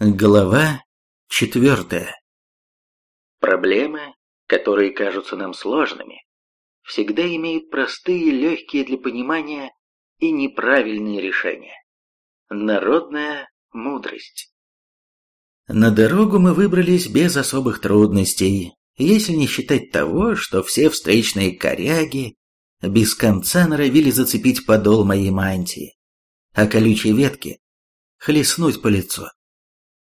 Глава четвертая. Проблемы, которые кажутся нам сложными, всегда имеют простые, легкие для понимания и неправильные решения. Народная мудрость. На дорогу мы выбрались без особых трудностей, если не считать того, что все встречные коряги без конца норовили зацепить подол моей мантии, а колючие ветки хлестнуть по лицу.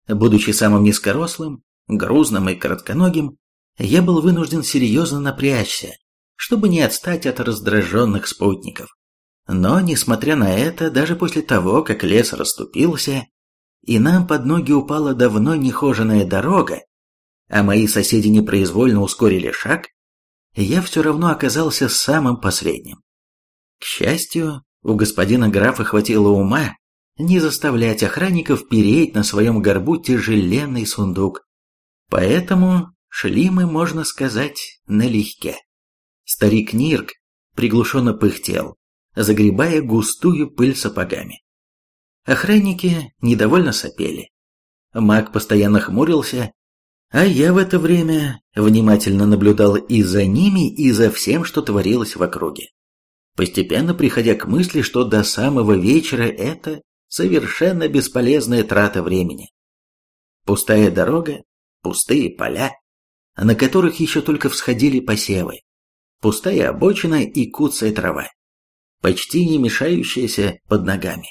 Будучи самым низкорослым, грузным и коротконогим, я был вынужден серьезно напрячься, чтобы не отстать от раздраженных спутников. Но, несмотря на это, даже после того, как лес расступился, и нам под ноги упала давно нехоженная дорога, а мои соседи непроизвольно ускорили шаг, я все равно оказался самым последним. К счастью, у господина графа хватило ума не заставлять охранников переть на своем горбу тяжеленный сундук. Поэтому шли мы, можно сказать, налегке. Старик Нирк приглушенно пыхтел, загребая густую пыль сапогами. Охранники недовольно сопели. Маг постоянно хмурился, а я в это время внимательно наблюдал и за ними, и за всем, что творилось в округе. Постепенно приходя к мысли, что до самого вечера это совершенно бесполезная трата времени. Пустая дорога, пустые поля, на которых еще только всходили посевы, пустая обочина и куцая трава, почти не мешающаяся под ногами.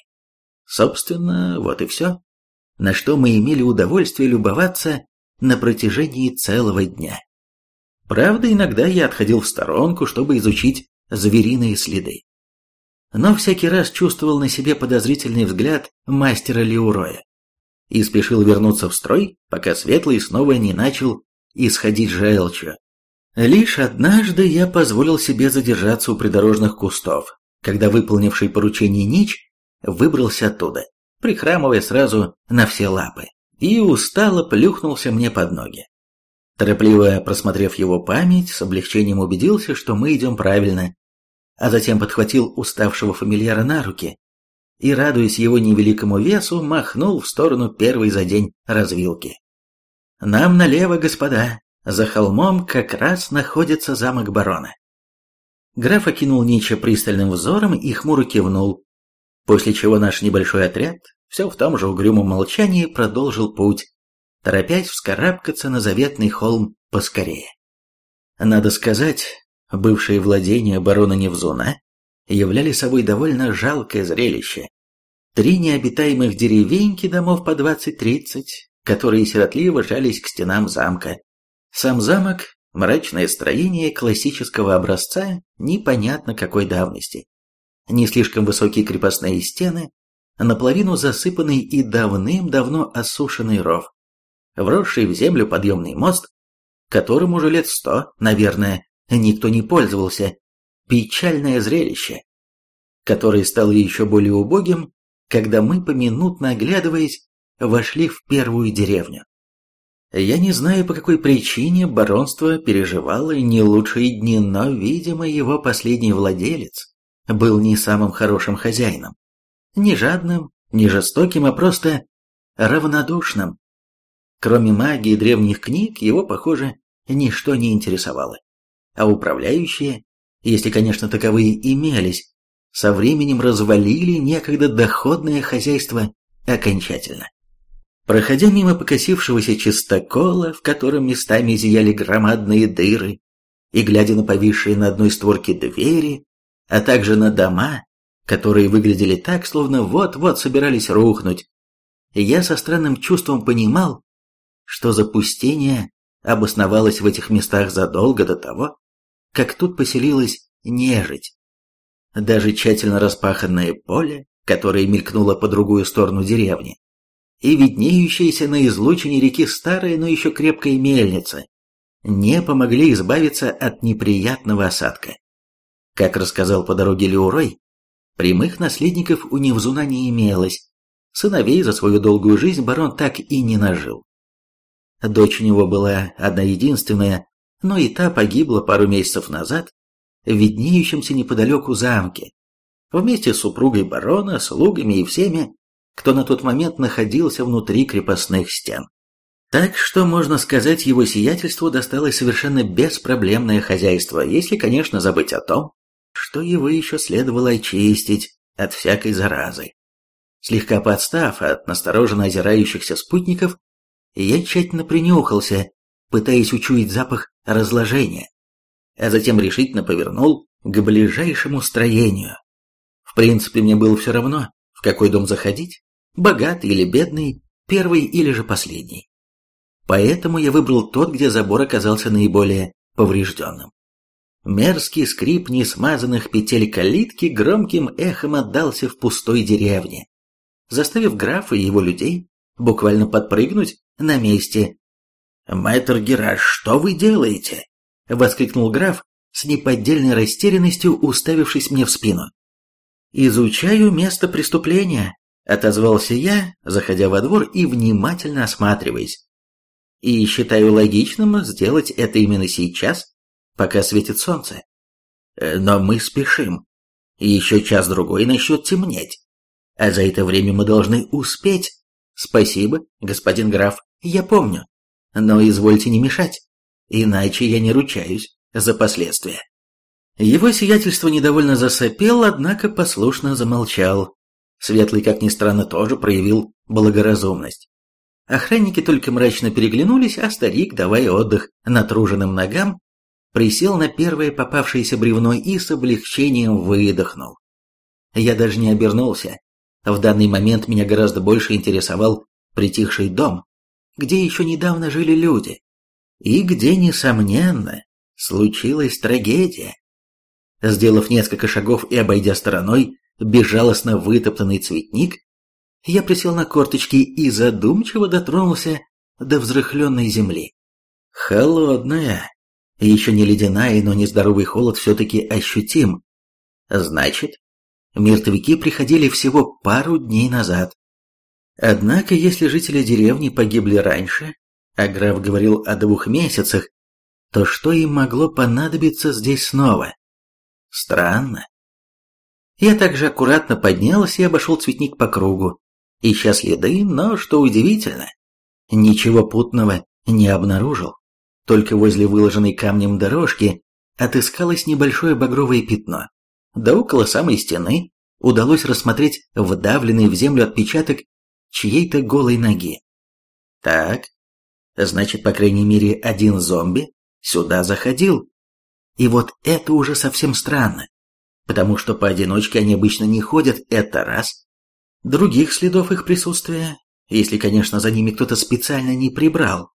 Собственно, вот и все, на что мы имели удовольствие любоваться на протяжении целого дня. Правда, иногда я отходил в сторонку, чтобы изучить звериные следы но всякий раз чувствовал на себе подозрительный взгляд мастера Леуроя и спешил вернуться в строй, пока Светлый снова не начал исходить желчью. Лишь однажды я позволил себе задержаться у придорожных кустов, когда выполнивший поручение Нич выбрался оттуда, прихрамывая сразу на все лапы, и устало плюхнулся мне под ноги. Торопливо просмотрев его память, с облегчением убедился, что мы идем правильно, а затем подхватил уставшего фамильяра на руки и, радуясь его невеликому весу, махнул в сторону первой за день развилки. «Нам налево, господа, за холмом как раз находится замок барона». Граф окинул Нича пристальным взором и хмуро кивнул, после чего наш небольшой отряд все в том же угрюмом молчании продолжил путь, торопясь вскарабкаться на заветный холм поскорее. Надо сказать, бывшие владения барона Невзуна, являли собой довольно жалкое зрелище. Три необитаемых деревеньки домов по 20-30, которые сиротливо жались к стенам замка. Сам замок – мрачное строение классического образца непонятно какой давности. Не слишком высокие крепостные стены, наполовину засыпанный и давным-давно осушенный ров, вросший в землю подъемный мост, которому уже лет сто, наверное, никто не пользовался. Печальное зрелище, которое стало еще более убогим, когда мы, поминутно оглядываясь, вошли в первую деревню. Я не знаю, по какой причине баронство переживало не лучшие дни, но, видимо, его последний владелец был не самым хорошим хозяином. Не жадным, не жестоким, а просто равнодушным. Кроме магии древних книг, его, похоже, ничто не интересовало а управляющие, если, конечно, таковые имелись, со временем развалили некогда доходное хозяйство окончательно. Проходя мимо покосившегося чистокола, в котором местами зияли громадные дыры, и глядя на повисшие на одной створке двери, а также на дома, которые выглядели так, словно вот-вот собирались рухнуть, я со странным чувством понимал, что запустение обосновалось в этих местах задолго до того, как тут поселилась нежить. Даже тщательно распаханное поле, которое мелькнуло по другую сторону деревни, и виднеющаяся на излучине реки старая, но еще крепкая мельница, не помогли избавиться от неприятного осадка. Как рассказал по дороге Леурой, прямых наследников у Невзуна не имелось, сыновей за свою долгую жизнь барон так и не нажил. Дочь у него была одна единственная, но и та погибла пару месяцев назад в виднеющемся неподалеку замке, вместе с супругой барона, слугами и всеми, кто на тот момент находился внутри крепостных стен. Так что, можно сказать, его сиятельству досталось совершенно беспроблемное хозяйство, если, конечно, забыть о том, что его еще следовало очистить от всякой заразы. Слегка подстав от настороженно озирающихся спутников, я тщательно принюхался, пытаясь учуять запах разложения, а затем решительно повернул к ближайшему строению. В принципе, мне было все равно, в какой дом заходить, богатый или бедный, первый или же последний. Поэтому я выбрал тот, где забор оказался наиболее поврежденным. Мерзкий скрип несмазанных петель калитки громким эхом отдался в пустой деревне, заставив графа и его людей буквально подпрыгнуть на месте. «Мэтр Гераш, что вы делаете?» — воскликнул граф с неподдельной растерянностью, уставившись мне в спину. «Изучаю место преступления», — отозвался я, заходя во двор и внимательно осматриваясь и считаю логичным сделать это именно сейчас, пока светит солнце. Э, но мы спешим. Еще час-другой начнет темнеть. А за это время мы должны успеть. Спасибо, господин граф, я помню. Но извольте не мешать, иначе я не ручаюсь за последствия. Его сиятельство недовольно засопел, однако послушно замолчал. Светлый, как ни странно, тоже проявил благоразумность. Охранники только мрачно переглянулись, а старик, давая отдых натруженным ногам, присел на первое попавшееся бревно и с облегчением выдохнул. Я даже не обернулся. В данный момент меня гораздо больше интересовал притихший дом, где еще недавно жили люди, и где, несомненно, случилась трагедия. Сделав несколько шагов и обойдя стороной безжалостно вытоптанный цветник, я присел на корточки и задумчиво дотронулся до взрыхленной земли. Холодная. Еще не ледяная, но нездоровый холод все-таки ощутим. Значит, мертвяки приходили всего пару дней назад. Однако, если жители деревни погибли раньше, а граф говорил о двух месяцах, то что им могло понадобиться здесь снова? Странно. Я также аккуратно поднялся и обошел цветник по кругу ища следы, но, что удивительно, ничего путного не обнаружил. Только возле выложенной камнем дорожки отыскалось небольшое багровое пятно. Да около самой стены удалось рассмотреть вдавленный в землю отпечаток чьей-то голой ноги. Так, значит, по крайней мере, один зомби сюда заходил. И вот это уже совсем странно, потому что поодиночке они обычно не ходят, это раз. Других следов их присутствия, если, конечно, за ними кто-то специально не прибрал,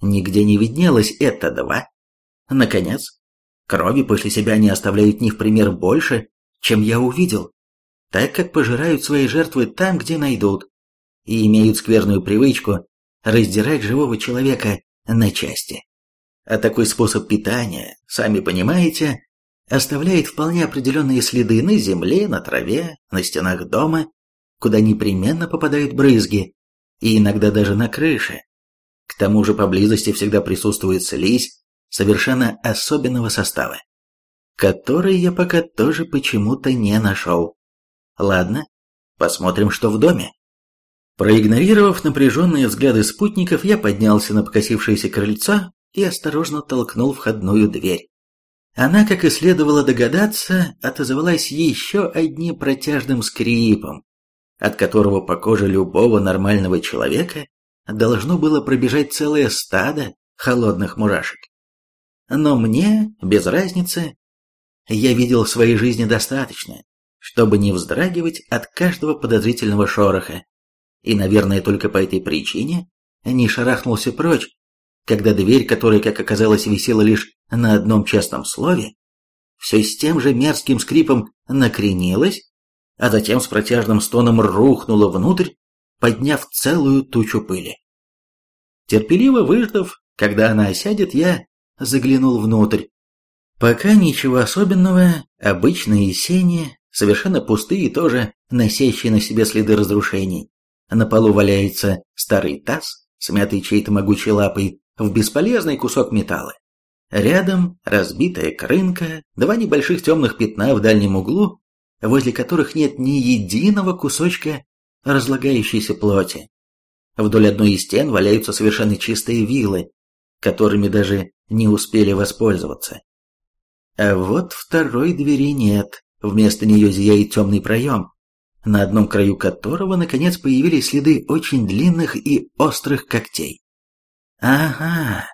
нигде не виднелось, это два. Наконец, крови после себя не оставляют ни в пример больше, чем я увидел, так как пожирают свои жертвы там, где найдут, и имеют скверную привычку раздирать живого человека на части. А такой способ питания, сами понимаете, оставляет вполне определенные следы на земле, на траве, на стенах дома куда непременно попадают брызги, и иногда даже на крыше. К тому же поблизости всегда присутствует слизь совершенно особенного состава, который я пока тоже почему-то не нашел. Ладно, посмотрим, что в доме. Проигнорировав напряженные взгляды спутников, я поднялся на покосившееся крыльцо и осторожно толкнул входную дверь. Она, как и следовало догадаться, отозвалась еще одним протяжным скрипом, от которого по коже любого нормального человека должно было пробежать целое стадо холодных мурашек. Но мне, без разницы, я видел в своей жизни достаточно, чтобы не вздрагивать от каждого подозрительного шороха, и, наверное, только по этой причине не шарахнулся прочь, когда дверь, которая, как оказалось, висела лишь на одном частном слове, все с тем же мерзким скрипом накренилась а затем с протяжным стоном рухнула внутрь, подняв целую тучу пыли. Терпеливо выждав, когда она осядет, я заглянул внутрь. Пока ничего особенного, обычные сени, совершенно пустые тоже носящие на себе следы разрушений. На полу валяется старый таз, смятый чьей-то могучей лапой, в бесполезный кусок металла. Рядом разбитая крынка, два небольших темных пятна в дальнем углу возле которых нет ни единого кусочка разлагающейся плоти. Вдоль одной из стен валяются совершенно чистые вилы, которыми даже не успели воспользоваться. А вот второй двери нет, вместо нее зияет темный проем, на одном краю которого, наконец, появились следы очень длинных и острых когтей. Ага.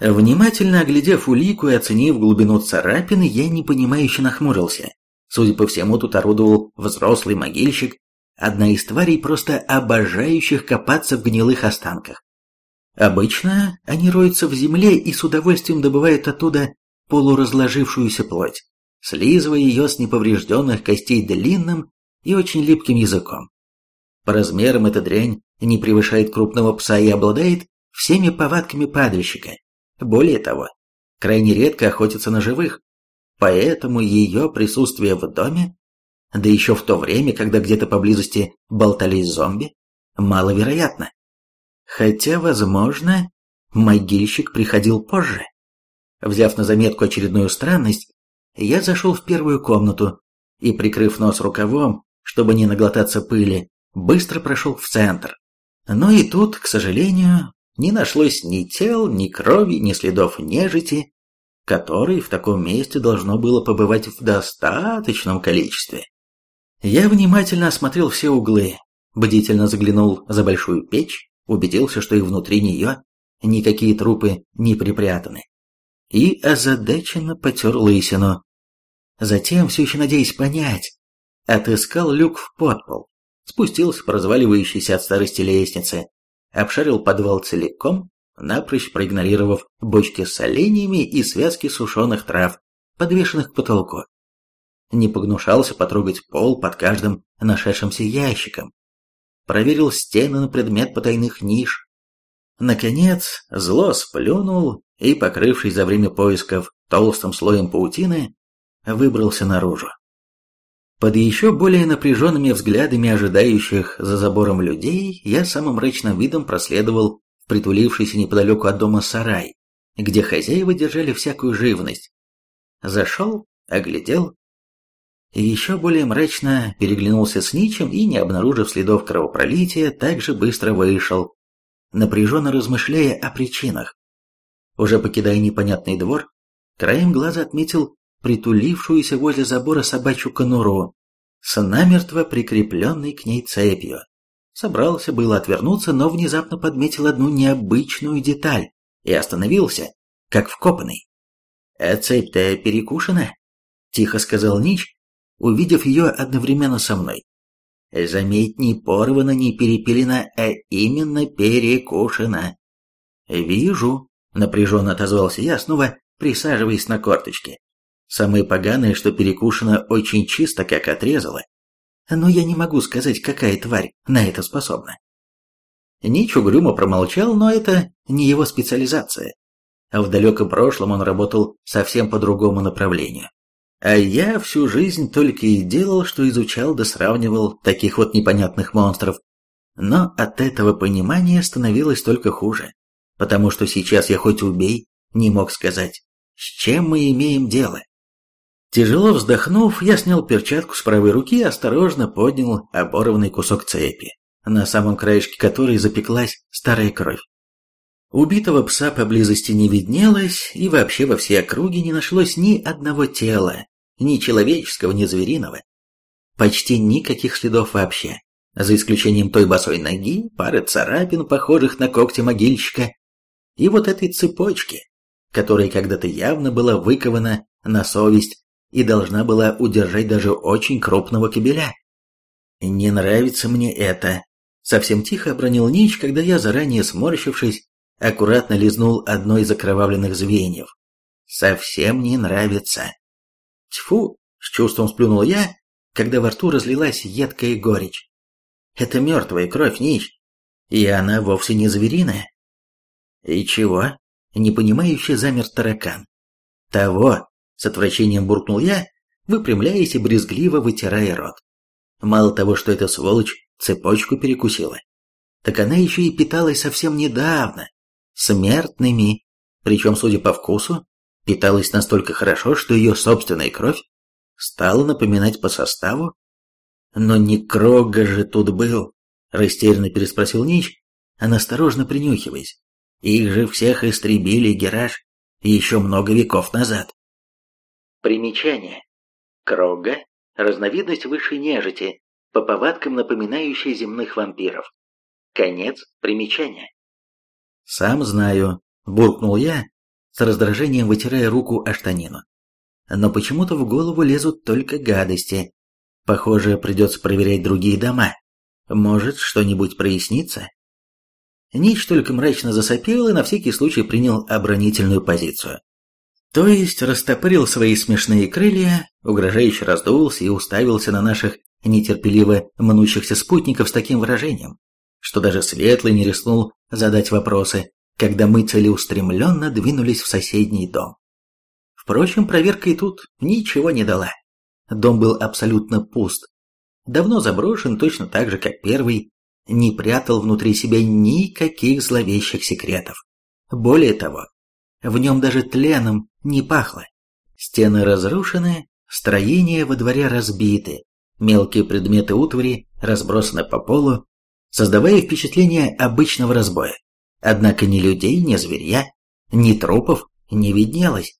Внимательно оглядев улику и оценив глубину царапины, я непонимающе нахмурился. Судя по всему, тут орудовал взрослый могильщик, одна из тварей, просто обожающих копаться в гнилых останках. Обычно они роются в земле и с удовольствием добывают оттуда полуразложившуюся плоть, слизывая ее с неповрежденных костей длинным и очень липким языком. По размерам эта дрянь не превышает крупного пса и обладает всеми повадками падальщика. Более того, крайне редко охотится на живых, поэтому ее присутствие в доме, да еще в то время, когда где-то поблизости болтались зомби, маловероятно. Хотя, возможно, могильщик приходил позже. Взяв на заметку очередную странность, я зашел в первую комнату и, прикрыв нос рукавом, чтобы не наглотаться пыли, быстро прошел в центр. Но и тут, к сожалению, не нашлось ни тел, ни крови, ни следов нежити, которой в таком месте должно было побывать в достаточном количестве. Я внимательно осмотрел все углы, бдительно заглянул за большую печь, убедился, что и внутри нее никакие трупы не припрятаны, и озадаченно потер лысину. Затем, все еще надеясь понять, отыскал люк в подпол, спустился по разваливающейся от старости лестнице, обшарил подвал целиком, напрочь проигнорировав бочки с оленями и связки сушеных трав, подвешенных к потолку. Не погнушался потрогать пол под каждым нашедшимся ящиком. Проверил стены на предмет потайных ниш. Наконец, зло сплюнул и, покрывшись за время поисков толстым слоем паутины, выбрался наружу. Под еще более напряженными взглядами ожидающих за забором людей, я самым мрачным видом проследовал в притулившийся неподалеку от дома сарай, где хозяева держали всякую живность. Зашел, оглядел. И еще более мрачно переглянулся с Ничем и, не обнаружив следов кровопролития, также быстро вышел, напряженно размышляя о причинах. Уже покидая непонятный двор, краем глаза отметил притулившуюся возле забора собачью конуру, с намертво прикрепленной к ней цепью. Собрался было отвернуться, но внезапно подметил одну необычную деталь и остановился, как вкопанный. «А цепь-то перекушена?» — тихо сказал Нич, увидев ее одновременно со мной. «Заметь, не порвана, не перепилена, а именно перекушена». «Вижу», — напряженно отозвался я, снова присаживаясь на корточки. Самое поганое, что перекушено очень чисто, как отрезало. Но я не могу сказать, какая тварь на это способна. Нич угрюмо промолчал, но это не его специализация. В далеком прошлом он работал совсем по другому направлению. А я всю жизнь только и делал, что изучал да сравнивал таких вот непонятных монстров. Но от этого понимания становилось только хуже. Потому что сейчас я хоть убей, не мог сказать, с чем мы имеем дело. Тяжело вздохнув, я снял перчатку с правой руки и осторожно поднял оборванный кусок цепи, на самом краешке которой запеклась старая кровь. Убитого пса поблизости не виднелось, и вообще во всей округе не нашлось ни одного тела, ни человеческого, ни звериного. Почти никаких следов вообще, за исключением той босой ноги, пары царапин, похожих на когти могильщика, и вот этой цепочки, которая когда-то явно была выкована на совесть и должна была удержать даже очень крупного кобеля. «Не нравится мне это», — совсем тихо обронил Нич, когда я, заранее сморщившись, аккуратно лизнул одно из окровавленных звеньев. «Совсем не нравится». «Тьфу!» — с чувством сплюнул я, когда во рту разлилась едкая горечь. «Это мертвая кровь, Нич, и она вовсе не звериная». «И чего?» — непонимающе замер таракан. «Того, с отвращением буркнул я, выпрямляясь и брезгливо вытирая рот. Мало того, что эта сволочь цепочку перекусила, так она еще и питалась совсем недавно, смертными, причем, судя по вкусу, питалась настолько хорошо, что ее собственная кровь стала напоминать по составу Но не Крога же тут был, растерянно переспросил Нич, а осторожно принюхиваясь. Их же всех истребили Гераш еще много веков назад. Примечание. Крога – разновидность высшей нежити, по повадкам напоминающая земных вампиров. Конец примечания. «Сам знаю», – буркнул я, с раздражением вытирая руку о штанину. «Но почему-то в голову лезут только гадости. Похоже, придется проверять другие дома. Может, что-нибудь прояснится?» Нич только мрачно засопел и на всякий случай принял оборонительную позицию. То есть растопырил свои смешные крылья, угрожающе раздулся и уставился на наших нетерпеливо мнущихся спутников с таким выражением, что даже Светлый не рискнул задать вопросы, когда мы целеустремленно двинулись в соседний дом. Впрочем, проверка и тут ничего не дала. Дом был абсолютно пуст. Давно заброшен, точно так же, как первый, не прятал внутри себя никаких зловещих секретов. Более того, в нем даже тленом не пахло. Стены разрушены, строения во дворе разбиты, мелкие предметы утвари разбросаны по полу, создавая впечатление обычного разбоя. Однако ни людей, ни зверя, ни трупов не виднелось.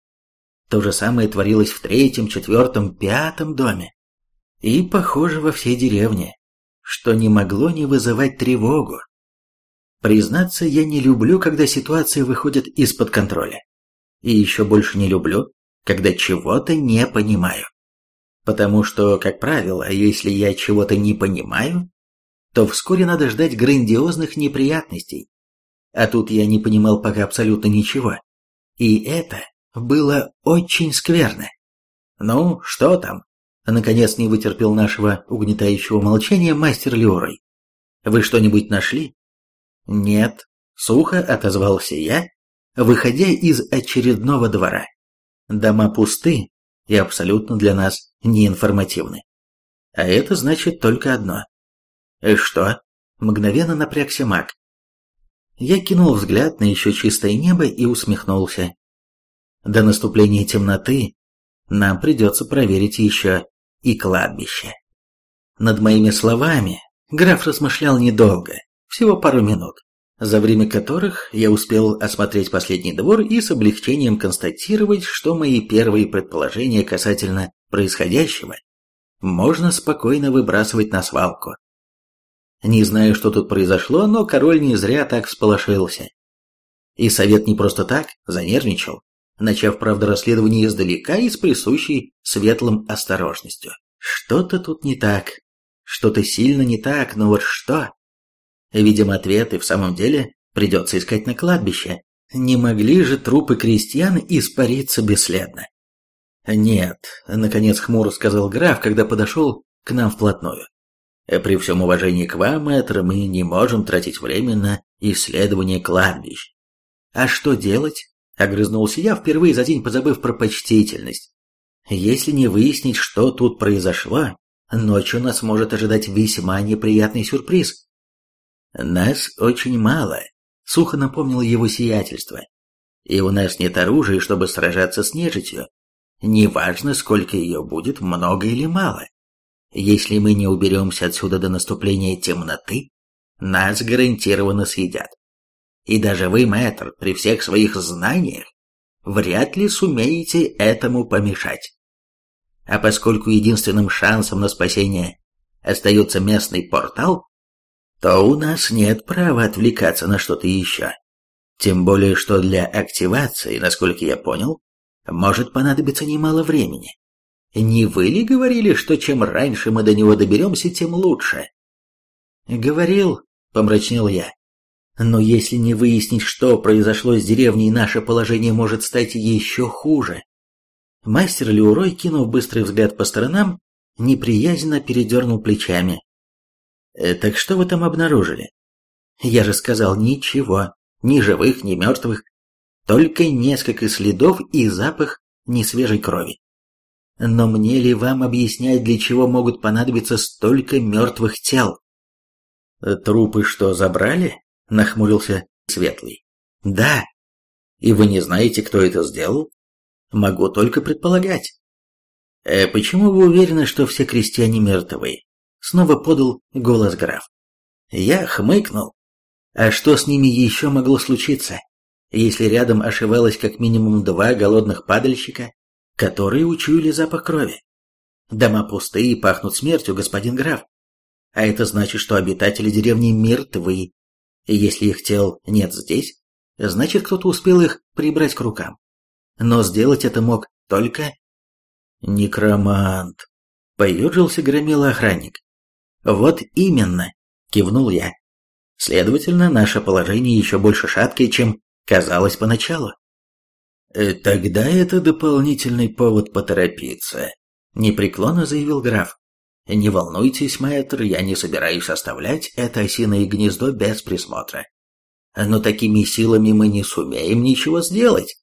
То же самое творилось в третьем, четвертом, пятом доме. И, похоже, во всей деревне, что не могло не вызывать тревогу. Признаться, я не люблю, когда ситуация выходит из-под контроля. И еще больше не люблю, когда чего-то не понимаю. Потому что, как правило, если я чего-то не понимаю, то вскоре надо ждать грандиозных неприятностей. А тут я не понимал пока абсолютно ничего. И это было очень скверно. «Ну, что там?» Наконец не вытерпел нашего угнетающего молчания мастер Леорой. «Вы что-нибудь нашли?» «Нет», — сухо отозвался я, выходя из очередного двора. Дома пусты и абсолютно для нас неинформативны. А это значит только одно. «И что?» — мгновенно напрягся маг. Я кинул взгляд на еще чистое небо и усмехнулся. До наступления темноты нам придется проверить еще и кладбище. Над моими словами граф размышлял недолго, всего пару минут, за время которых я успел осмотреть последний двор и с облегчением констатировать, что мои первые предположения касательно происходящего можно спокойно выбрасывать на свалку. Не знаю, что тут произошло, но король не зря так всполошился. И совет не просто так занервничал, начав, правда, расследование издалека и с присущей светлым осторожностью. Что-то тут не так, что-то сильно не так, но вот что? Видимо, ответ и в самом деле придется искать на кладбище. Не могли же трупы крестьян испариться бесследно? «Нет», — наконец хмуро сказал граф, когда подошел к нам вплотную. При всем уважении к вам, мэтр, мы не можем тратить время на исследование кладбищ. А что делать? Огрызнулся я, впервые за день позабыв про почтительность. Если не выяснить, что тут произошло, ночью нас может ожидать весьма неприятный сюрприз. Нас очень мало, сухо напомнил его сиятельство. И у нас нет оружия, чтобы сражаться с нежитью. Неважно, сколько ее будет, много или мало. Если мы не уберемся отсюда до наступления темноты, нас гарантированно съедят. И даже вы, мэтр, при всех своих знаниях, вряд ли сумеете этому помешать. А поскольку единственным шансом на спасение остается местный портал, то у нас нет права отвлекаться на что-то еще. Тем более, что для активации, насколько я понял, может понадобиться немало времени. Не вы ли говорили, что чем раньше мы до него доберемся, тем лучше? Говорил, помрачнел я. Но если не выяснить, что произошло с деревней, наше положение может стать еще хуже. Мастер Леурой, кинув быстрый взгляд по сторонам, неприязненно передернул плечами. «Э, «Так что вы там обнаружили?» «Я же сказал, ничего. Ни живых, ни мертвых. Только несколько следов и запах несвежей крови. Но мне ли вам объяснять, для чего могут понадобиться столько мертвых тел? Трупы что, забрали? Нахмурился Светлый. Да. И вы не знаете, кто это сделал? Могу только предполагать. Э, почему вы уверены, что все крестьяне мертвы? Снова подал голос граф. Я хмыкнул. А что с ними еще могло случиться, если рядом ошивалось как минимум два голодных падальщика, которые учуяли запах крови? Дома пустые, пахнут смертью, господин граф. А это значит, что обитатели деревни мертвы. И если их тел нет здесь, значит, кто-то успел их прибрать к рукам. Но сделать это мог только... Некромант. Поюжился громила охранник. Вот именно, кивнул я. Следовательно, наше положение еще больше шаткое, чем казалось поначалу. «Э, «Тогда это дополнительный повод поторопиться», — непреклонно заявил граф. «Не волнуйтесь, мэтр, я не собираюсь оставлять это осиное гнездо без присмотра. Но такими силами мы не сумеем ничего сделать.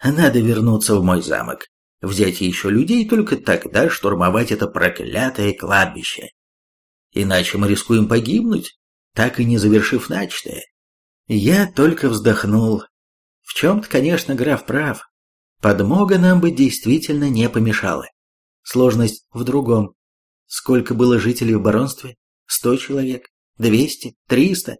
Надо вернуться в мой замок, взять еще людей, только тогда штурмовать это проклятое кладбище. Иначе мы рискуем погибнуть, так и не завершив начатое. Я только вздохнул. В чем-то, конечно, граф прав. Подмога нам бы действительно не помешала. Сложность в другом. Сколько было жителей в баронстве? Сто человек? Двести? Триста?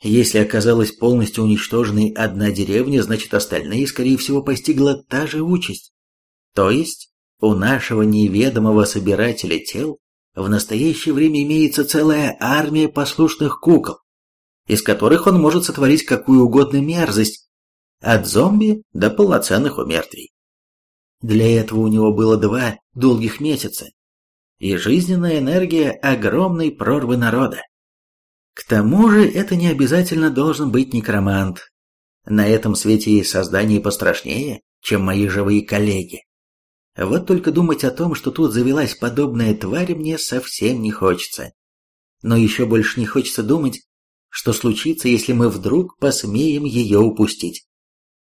Если оказалась полностью уничтоженной одна деревня, значит остальные, скорее всего, постигла та же участь. То есть у нашего неведомого собирателя тел в настоящее время имеется целая армия послушных кукол, из которых он может сотворить какую угодно мерзость, от зомби до полноценных умертвий. Для этого у него было два долгих месяца и жизненная энергия огромной прорвы народа. К тому же это не обязательно должен быть некромант. На этом свете есть создания пострашнее, чем мои живые коллеги. Вот только думать о том, что тут завелась подобная тварь, мне совсем не хочется. Но еще больше не хочется думать, что случится, если мы вдруг посмеем ее упустить.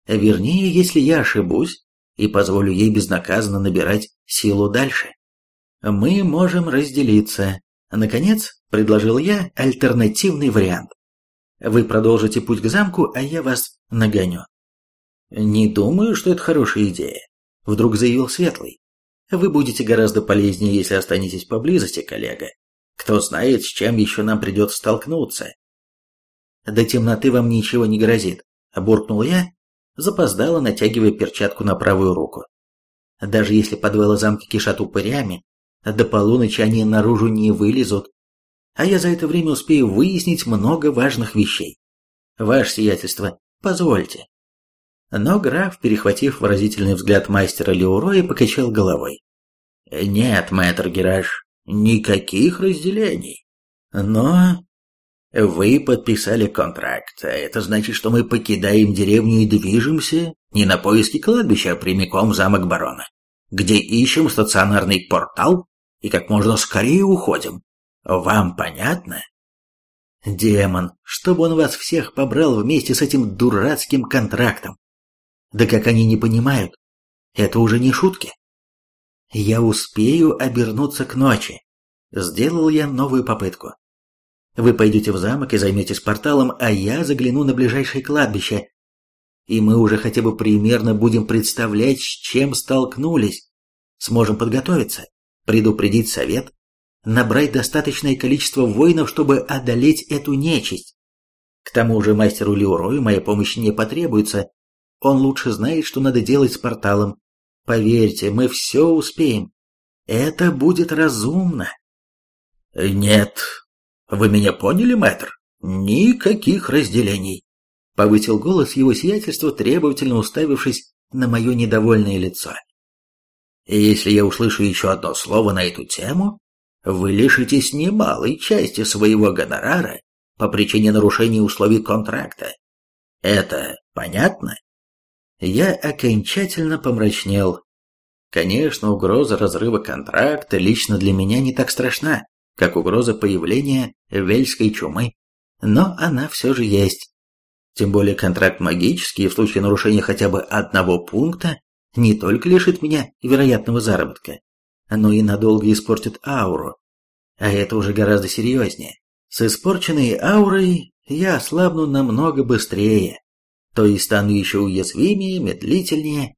Вернее, если я ошибусь и позволю ей безнаказанно набирать силу дальше. Мы можем разделиться. Наконец, предложил я альтернативный вариант. Вы продолжите путь к замку, а я вас нагоню. Не думаю, что это хорошая идея, вдруг заявил Светлый. Вы будете гораздо полезнее, если останетесь поблизости, коллега. Кто знает, с чем еще нам придется столкнуться. До темноты вам ничего не грозит, буркнул я, запоздало натягивая перчатку на правую руку. Даже если подвалы замка кишат упырями, до полуночи они наружу не вылезут, а я за это время успею выяснить много важных вещей. Ваше сиятельство, позвольте. Но граф, перехватив выразительный взгляд мастера Леуроя, покачал головой. Нет, мэтр Гераш, никаких разделений. Но вы подписали контракт, а это значит, что мы покидаем деревню и движемся не на поиски кладбища, а прямиком в замок барона, где ищем стационарный портал и как можно скорее уходим. Вам понятно? Демон, чтобы он вас всех побрал вместе с этим дурацким контрактом. Да как они не понимают, это уже не шутки. Я успею обернуться к ночи. Сделал я новую попытку. Вы пойдете в замок и займетесь порталом, а я загляну на ближайшее кладбище. И мы уже хотя бы примерно будем представлять, с чем столкнулись. Сможем подготовиться, предупредить совет, набрать достаточное количество воинов, чтобы одолеть эту нечисть. К тому же мастеру Леурою моя помощь не потребуется. Он лучше знает, что надо делать с порталом. Поверьте, мы все успеем. Это будет разумно. Нет. Вы меня поняли, мэтр? Никаких разделений. Повысил голос его сиятельства, требовательно уставившись на мое недовольное лицо. Если я услышу еще одно слово на эту тему, вы лишитесь немалой части своего гонорара по причине нарушения условий контракта. Это понятно? Я окончательно помрачнел. Конечно, угроза разрыва контракта лично для меня не так страшна, как угроза появления вельской чумы, но она все же есть. Тем более контракт магический, и в случае нарушения хотя бы одного пункта не только лишит меня вероятного заработка, но и надолго испортит ауру. А это уже гораздо серьезнее. С испорченной аурой я ослабну намного быстрее, то есть стану еще уязвимее, медлительнее.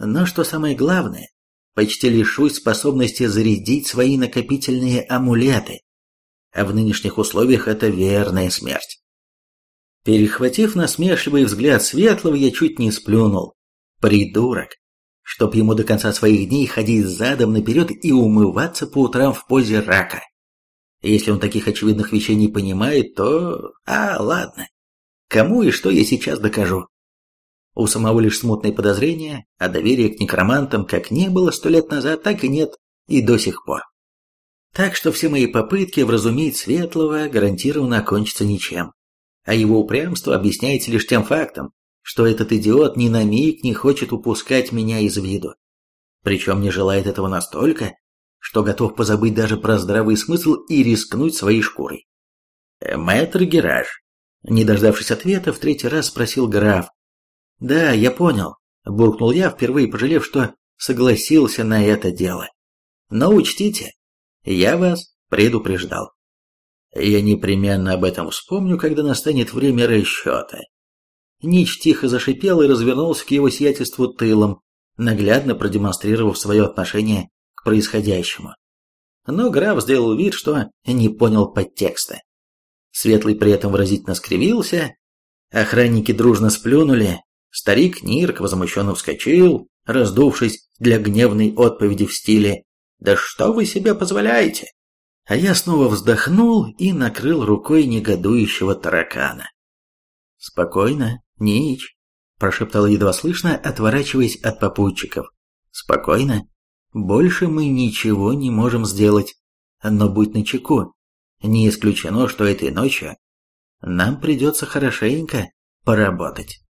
Но что самое главное, почти лишусь способности зарядить свои накопительные амулеты. А в нынешних условиях это верная смерть. Перехватив насмешливый взгляд Светлого, я чуть не сплюнул. Придурок. Чтоб ему до конца своих дней ходить задом наперед и умываться по утрам в позе рака. Если он таких очевидных вещей не понимает, то... А, ладно. Кому и что я сейчас докажу? У самого лишь смутные подозрения, а доверия к некромантам как не было сто лет назад, так и нет и до сих пор. Так что все мои попытки вразумить Светлого гарантированно окончатся ничем. А его упрямство объясняется лишь тем фактом, что этот идиот ни на миг не хочет упускать меня из виду. Причем не желает этого настолько, что готов позабыть даже про здравый смысл и рискнуть своей шкурой. «Мэтр Гераж», не дождавшись ответа, в третий раз спросил граф, «Да, я понял», – буркнул я, впервые пожалев, что согласился на это дело. «Но учтите, я вас предупреждал. Я непременно об этом вспомню, когда настанет время расчета». Нич тихо зашипел и развернулся к его сиятельству тылом, наглядно продемонстрировав свое отношение к происходящему. Но граф сделал вид, что не понял подтекста. Светлый при этом выразительно скривился, охранники дружно сплюнули, Старик Нирк возмущенно вскочил, раздувшись для гневной отповеди в стиле «Да что вы себе позволяете?» А я снова вздохнул и накрыл рукой негодующего таракана. «Спокойно, Нич», – прошептал едва слышно, отворачиваясь от попутчиков. «Спокойно. Больше мы ничего не можем сделать. Но будь начеку. Не исключено, что этой ночью нам придется хорошенько поработать».